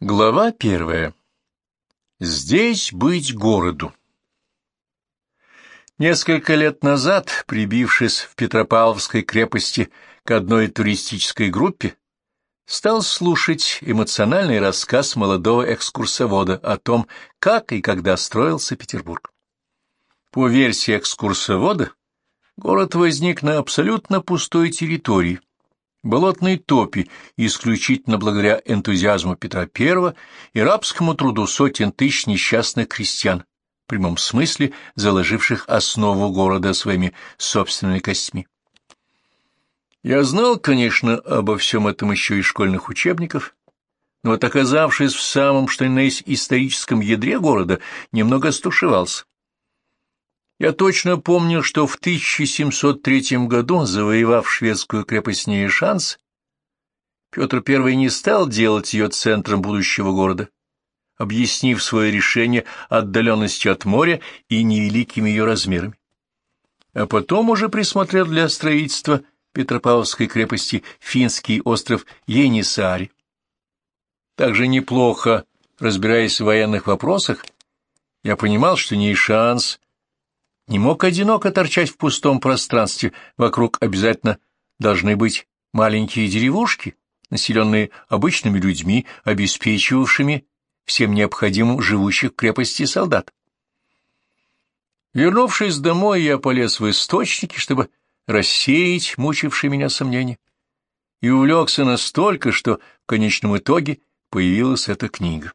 Глава первая. Здесь быть городу. Несколько лет назад, прибившись в Петропавловской крепости к одной туристической группе, стал слушать эмоциональный рассказ молодого экскурсовода о том, как и когда строился Петербург. По версии экскурсовода, город возник на абсолютно пустой территории, болотной топи исключительно благодаря энтузиазму Петра I и рабскому труду сотен тысяч несчастных крестьян, в прямом смысле заложивших основу города своими собственными костьми. Я знал, конечно, обо всем этом еще из школьных учебников, но вот оказавшись в самом, что ни на есть, историческом ядре города, немного стушевался. Я точно помню, что в 1703 году, завоевав шведскую крепость Нейшанс, Петр I не стал делать ее центром будущего города, объяснив свое решение отдаленностью от моря и невеликими ее размерами. А потом уже присмотрел для строительства Петропавловской крепости финский остров Енисари. Также неплохо, разбираясь в военных вопросах, я понимал, что Нейшанс не мог одиноко торчать в пустом пространстве, вокруг обязательно должны быть маленькие деревушки, населенные обычными людьми, обеспечивавшими всем необходимым живущих в крепости солдат. Вернувшись домой, я полез в источники, чтобы рассеять мучившие меня сомнения, и увлекся настолько, что в конечном итоге появилась эта книга.